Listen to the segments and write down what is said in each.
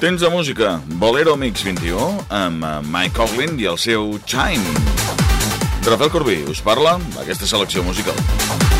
Temps de música, Bolero Mix 21, amb eh, Mike Coughlin i el seu Chime. Rafael Corbí us parla d'aquesta selecció musical.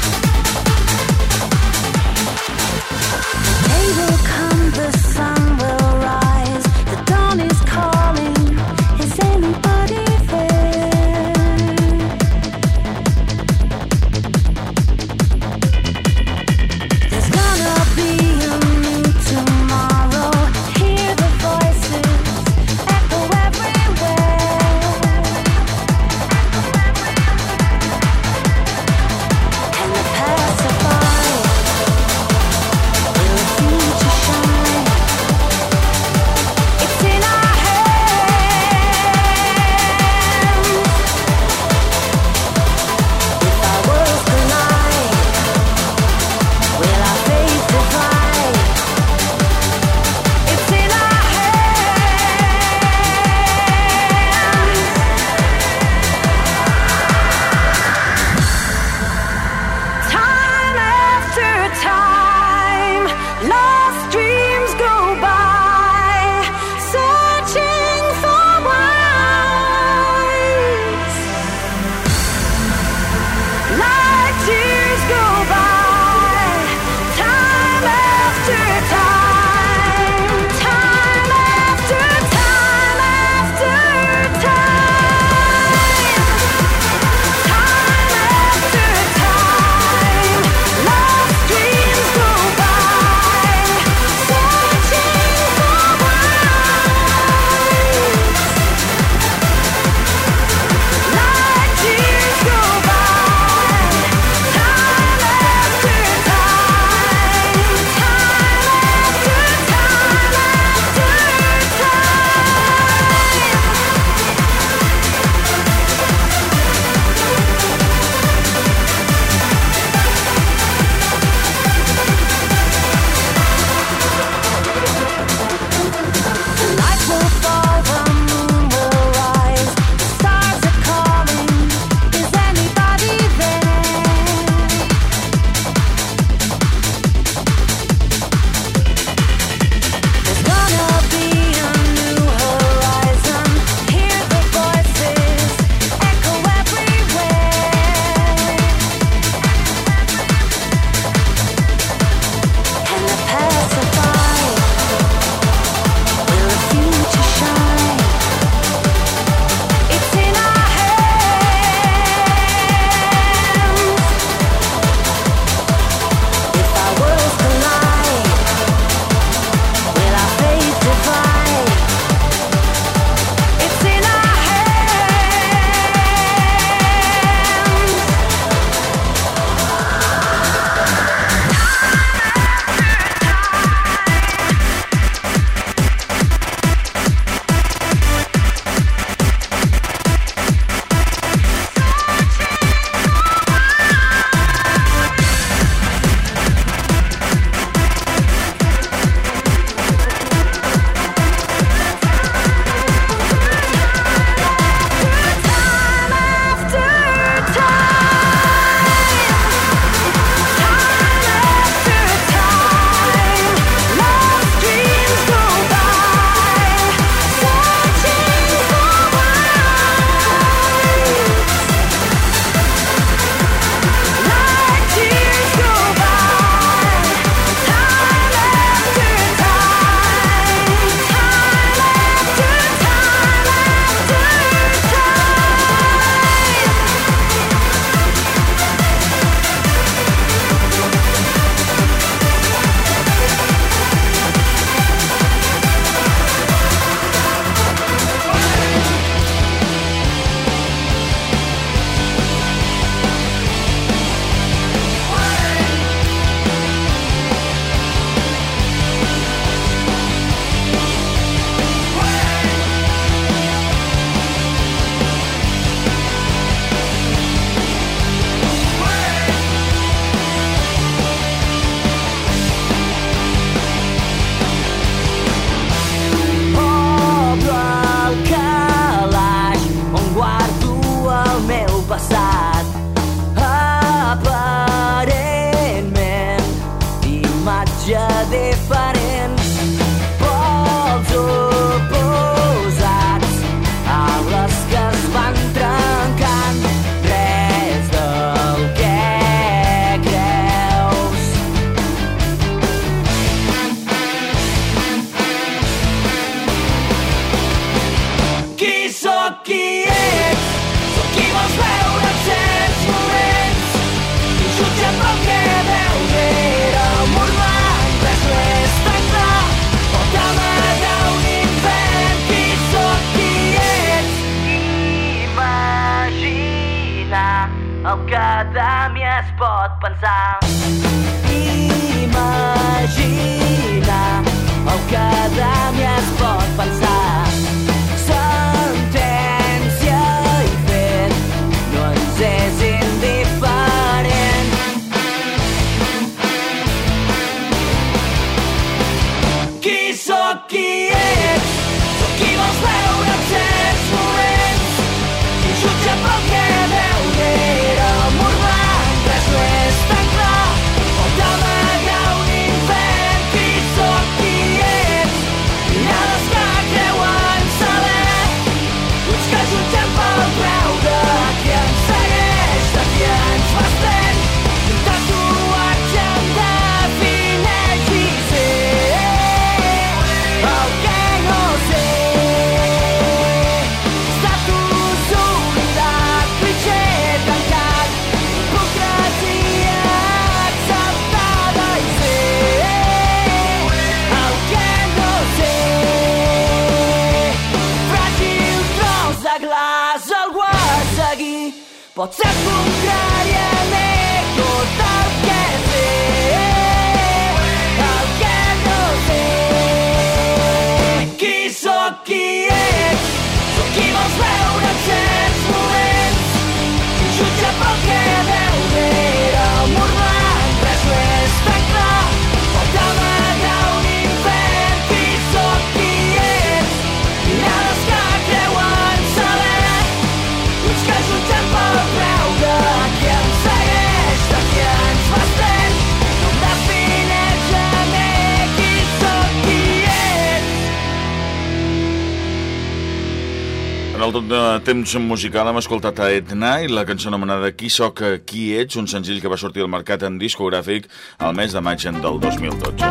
El tot de temps musical hem escoltat a Etna i la cançó anomenada Qui soc, eh, qui ets, un senzill que va sortir al mercat en discogràfic al mes de maig del 2012.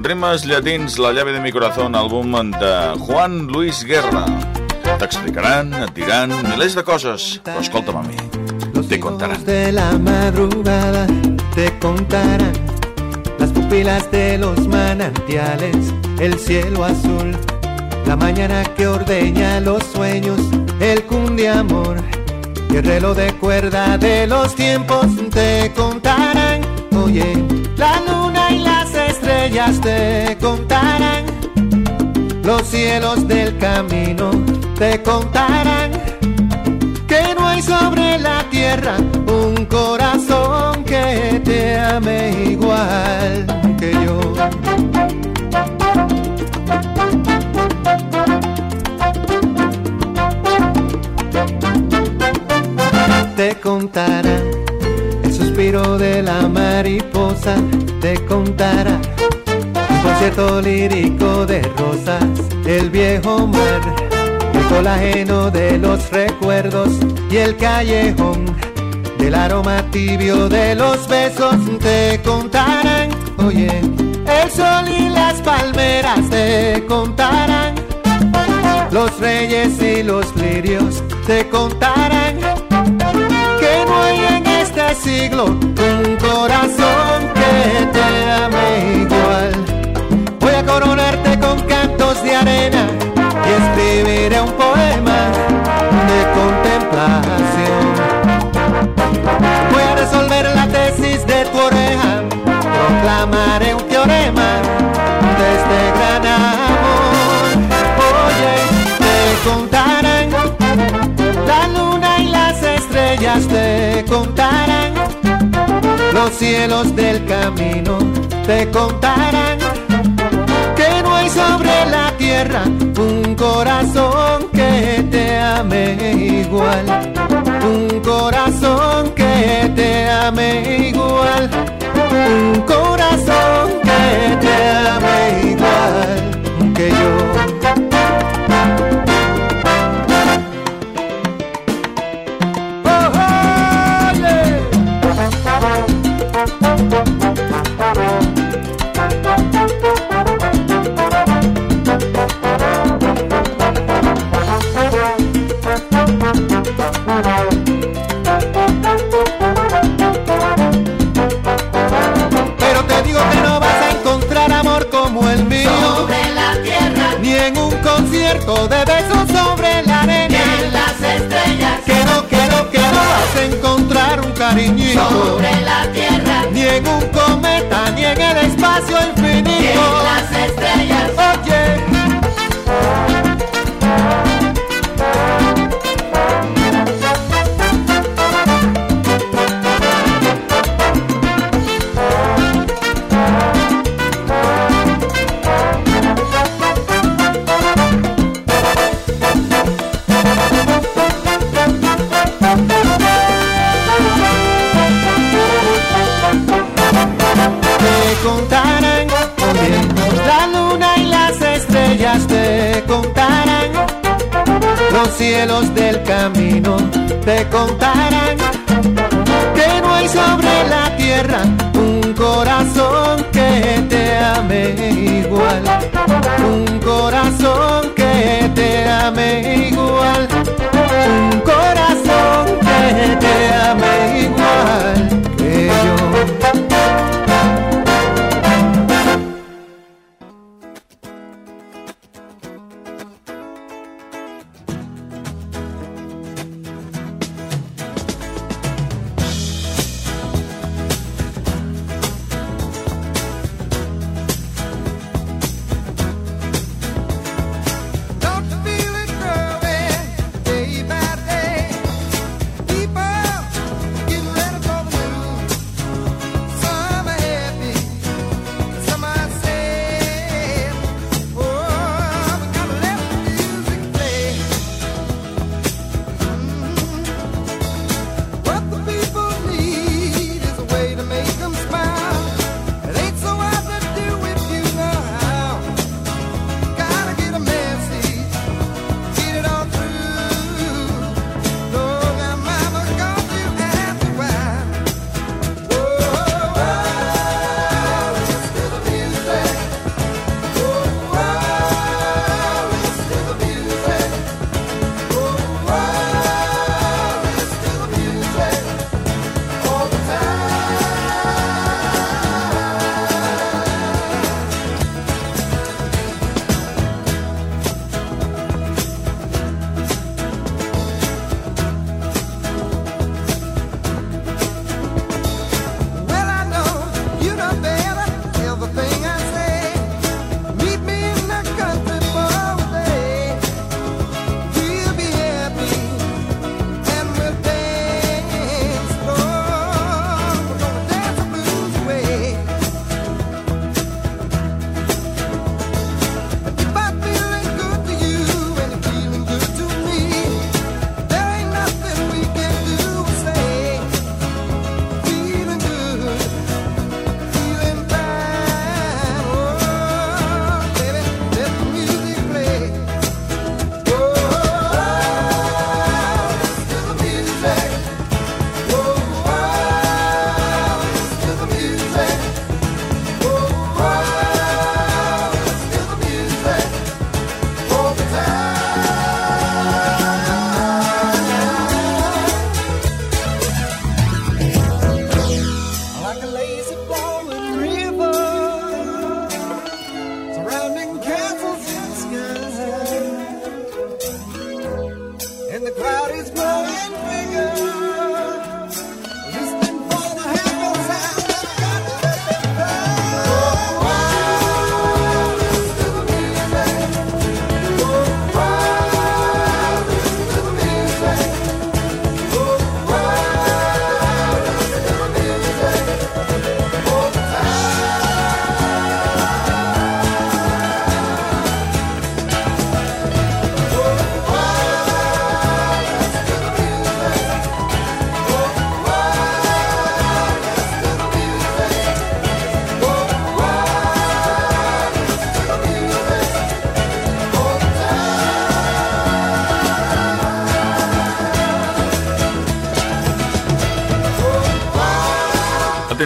Rimes llatins, la llave de mi corazón, àlbum de Juan Luis Guerra. T'explicaran, et diran milers de coses, però escolta'm a mi, te contaran. de la madrugada te contarán las pupilas de los manantiales, el cielo azul, la mañana que ordeña los sueños, el cundiamor y el reloj de cuerda de los tiempos te contarán. Oye, la luna y las estrellas te contarán. Los cielos del camino te contarán que no hay sobre la tierra un corazón que te ame igual que yo. Te contará el suspiro de la mariposa, te contará un concierto lírico de rosas, el viejo mar, el colágeno de los recuerdos y el callejón del aroma tibio de los besos te contarán. Oye, el sol y las palmeras te contarán. Los reyes y los lirios te contarán siglo un corazón que te ame igual. Voy a coronarte con cantos de arena y escribiré un poema de contemplación. Voy a resolver la tesis de tu oreja, proclamaré un teorema de este gran amor. Oye, te contarán la luna y las estrellas te contarán, los cielos del camino te contarán, que no hay sobre la tierra un corazón que te ame igual, un corazón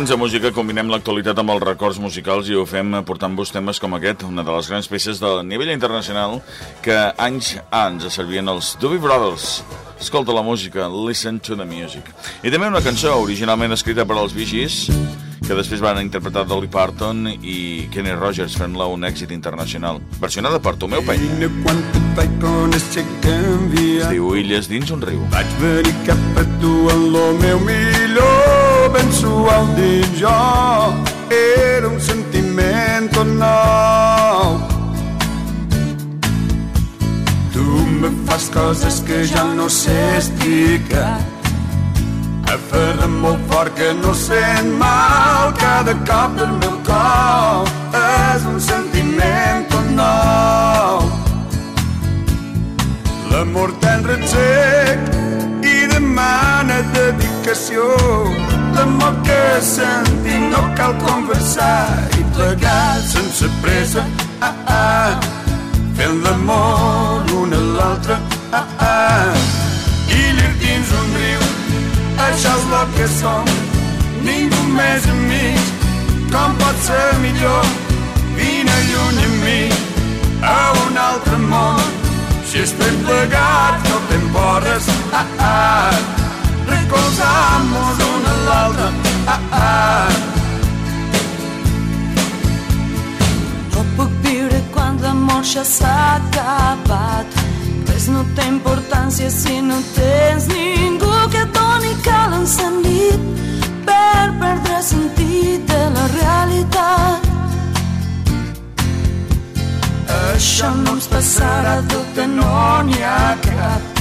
temps de música combinem l'actualitat amb els records musicals i ho fem portant-vos temes com aquest, una de les grans peces del nivell internacional que anys anys servien els Doobie Brothers. Escolta la música, listen to the music. I també una cançó originalment escrita per als Gees, que després van interpretar Dolly Parton i Kenny Rogers fent-la un èxit internacional. Versionada per Tomeu Penya. Es diu Illes dins un riu. Vaig venir cap a tu en lo meu millor, suau dins jo. Era un sentiment tot nou. Tu me fas coses que ja no sé explicar. Aferra molt fort que no sent mal cada cop del meu cor. És un sentiment tot nou. L'amor tan retsec i demana dedicació. L'amor que sentim no cal conversar i plegar sense pressa. Ah, ah, fent l'amor l'un a l'altre. Ah, ah, i llir dins un riu, això és el que som. Ningú més amics, com pot ser millor? Vine lluny amb mi a un altre món. Si estem plegats no te'n porres, ah, ah. Recolzam-nos un a l'altre, ah, ah. No puc viure quan l'amor ja s'ha acabat. Res no té importància si no tens ningú que doni cal encendit per perdre sentit de la realitat. Això no ens passarà, dubte no n'hi ha cap.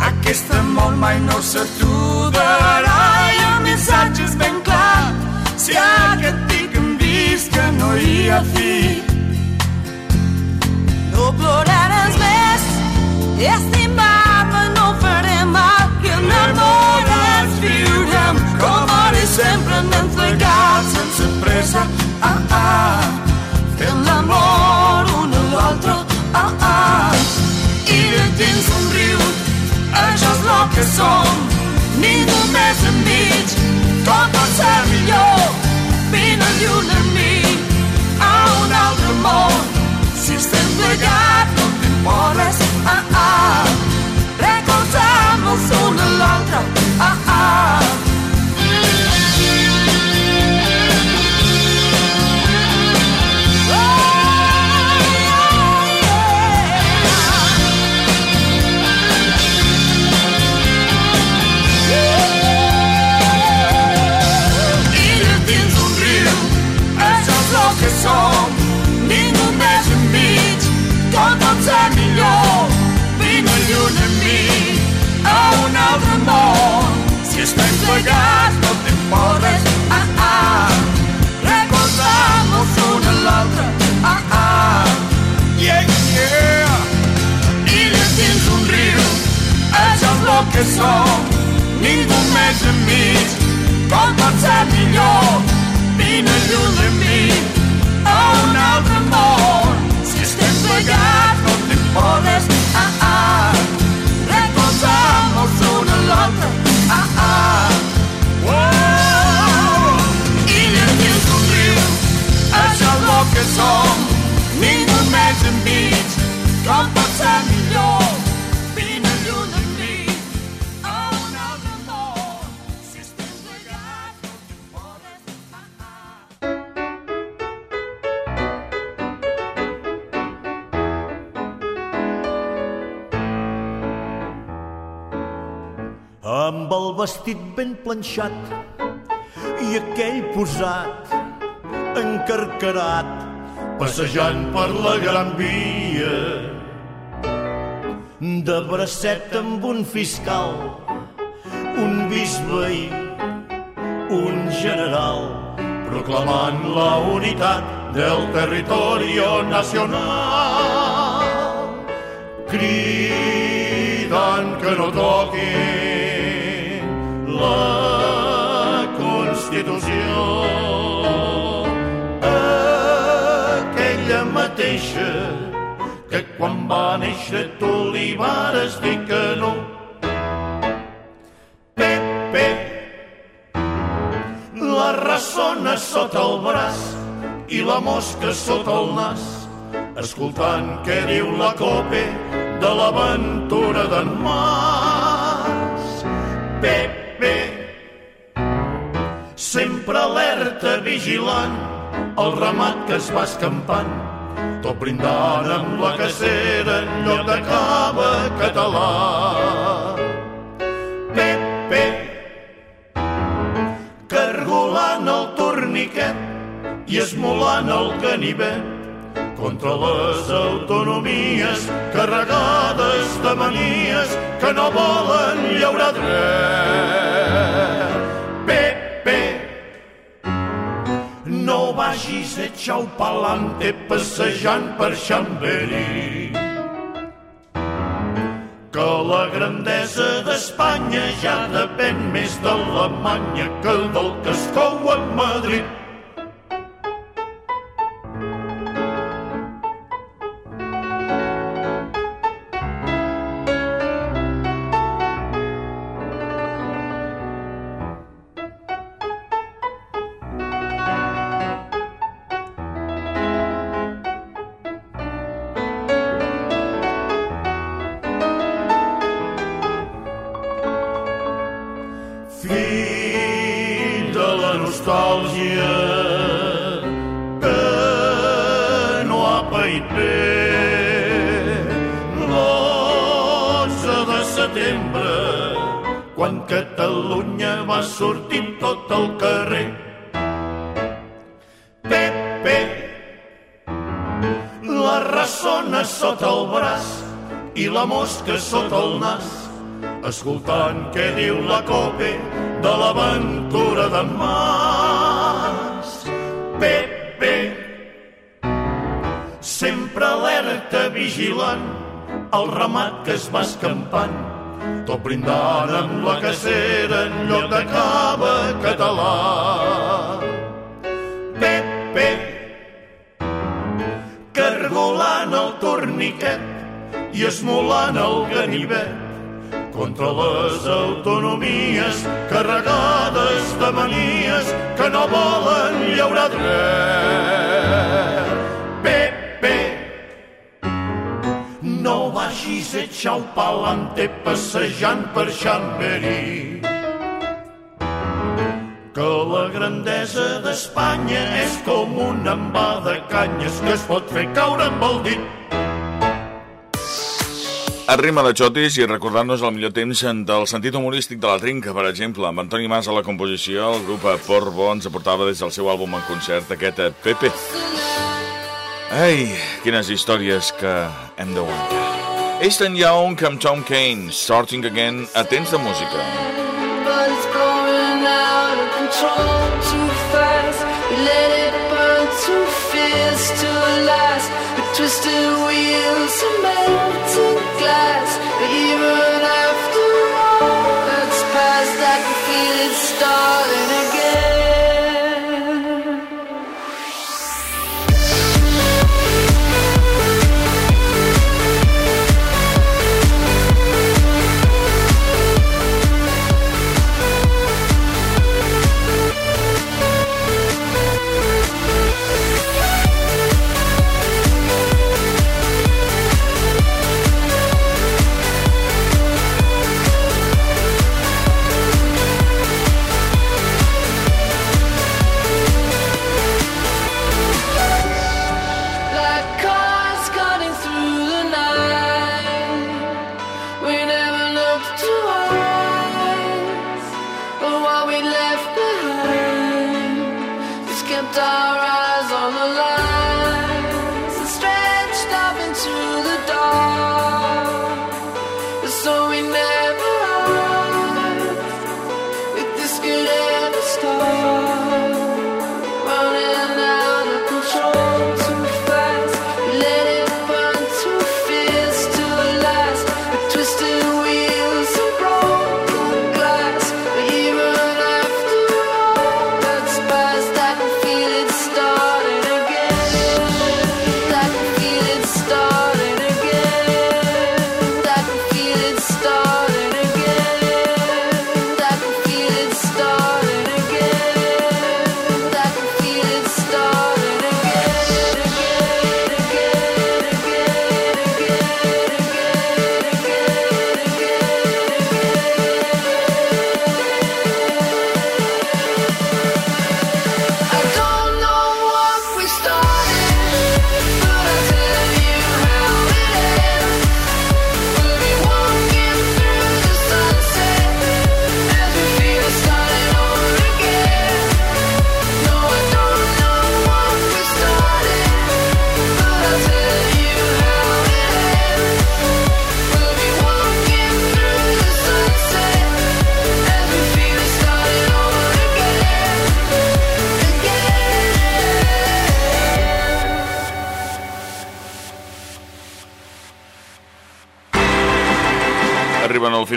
Aquest amor mai no s'aturarà. I el missatge és ben clar. Si aquest tic hem vist que no hi ha fi, No ploraràs més, i estimar-me no faré mal, i enamorats viurem com i sempre anem plegats sense pressa, ah, ah, que som, ningú més enmig, com pot ser millor, vine lluny amb mi, a un altre món, si estem plegats no t'imporres, ah, ah, recolzam-nos un a l'altre, planxat i aquell posat encarcarat passejant per la gran via. de bracet amb un fiscal un bisbe i un general proclamant la unitat del territorio nacional. Cridant que no toquin quan va néixer tu li vares dir que no. Pepe, la ressona sota el braç i la mosca sota el nas, escoltant què diu la cope de l'aventura d'en Mas. Pepe, sempre alerta, vigilant, el ramat que es va escampant, tot brindant amb la cacera en lloc de cava català. Pepe, cargolant el torniquet i esmolant el ganivet contra les autonomies carregades de manies que no volen llaurar dret. Vagis a xau palante passejant per Xamberi que la grandesa d'Espanya ja depèn més d'Alemanya que del que es cou a Madrid. Fill de la nostàlgia que no ha paït bé. L'11 de setembre quan Catalunya va sortir tot el carrer. Pepe la ressona sota el braç i la mosca sota el nas escoltant què diu la cope de l'aventura de Mas. Pepe, sempre alerta, vigilant, el ramat que es va escampant, tot brindant amb la cacera en lloc de cava català. Pepe, cargolant el torniquet i esmolant el ganivet, contra les autonomies carregades de manies que no volen llaurar dret. Pepe, no vagis a xau palante passejant per Xamberi que la grandesa d'Espanya és com un envà de canyes que es pot fer caure amb el dit. Arrima de xotis i recordant-nos el millor temps del sentit humorístic de la trinca, per exemple, amb Antoni Mas a la composició, el grup Port Bo ens aportava des del seu àlbum en concert aquest Pepe. Ai, quines històries que hem d'aguantar. Easton Young amb Tom Kane, Starting Again, atents de música. Too fast. Let it burn too to last. We twisted wheels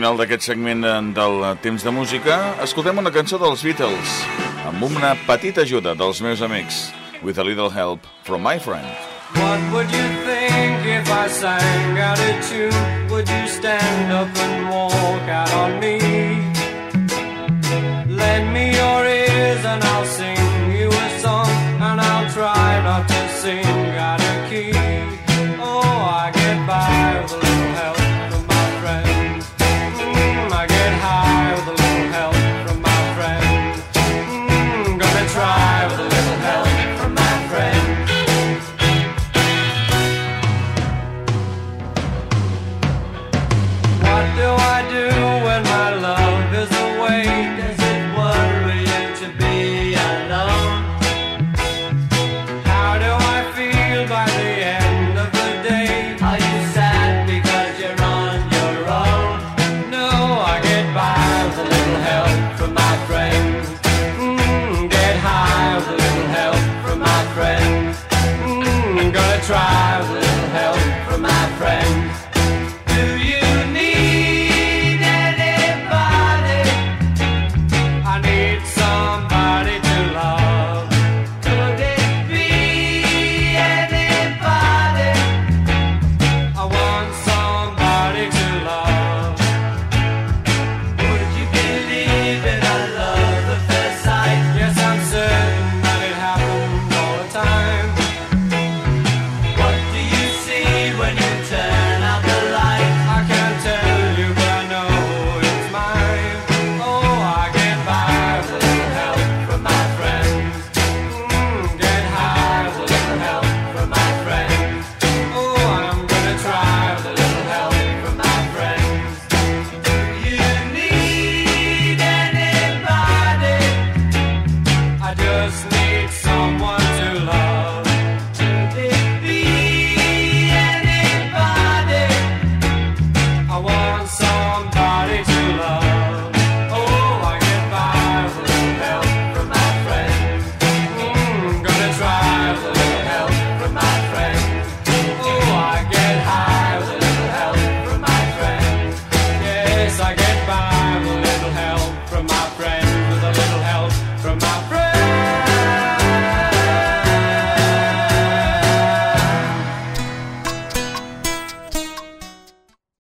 final d'aquest segment del temps de música. Escoltem una cançó dels Beatles, amb una petita ajuda dels meus amics, With a Little Help from My Friend. What would you think if I sang out of tune? Would you stand up and walk out on me? Lend me your ears and I'll sing you a song, and I'll try not to sing.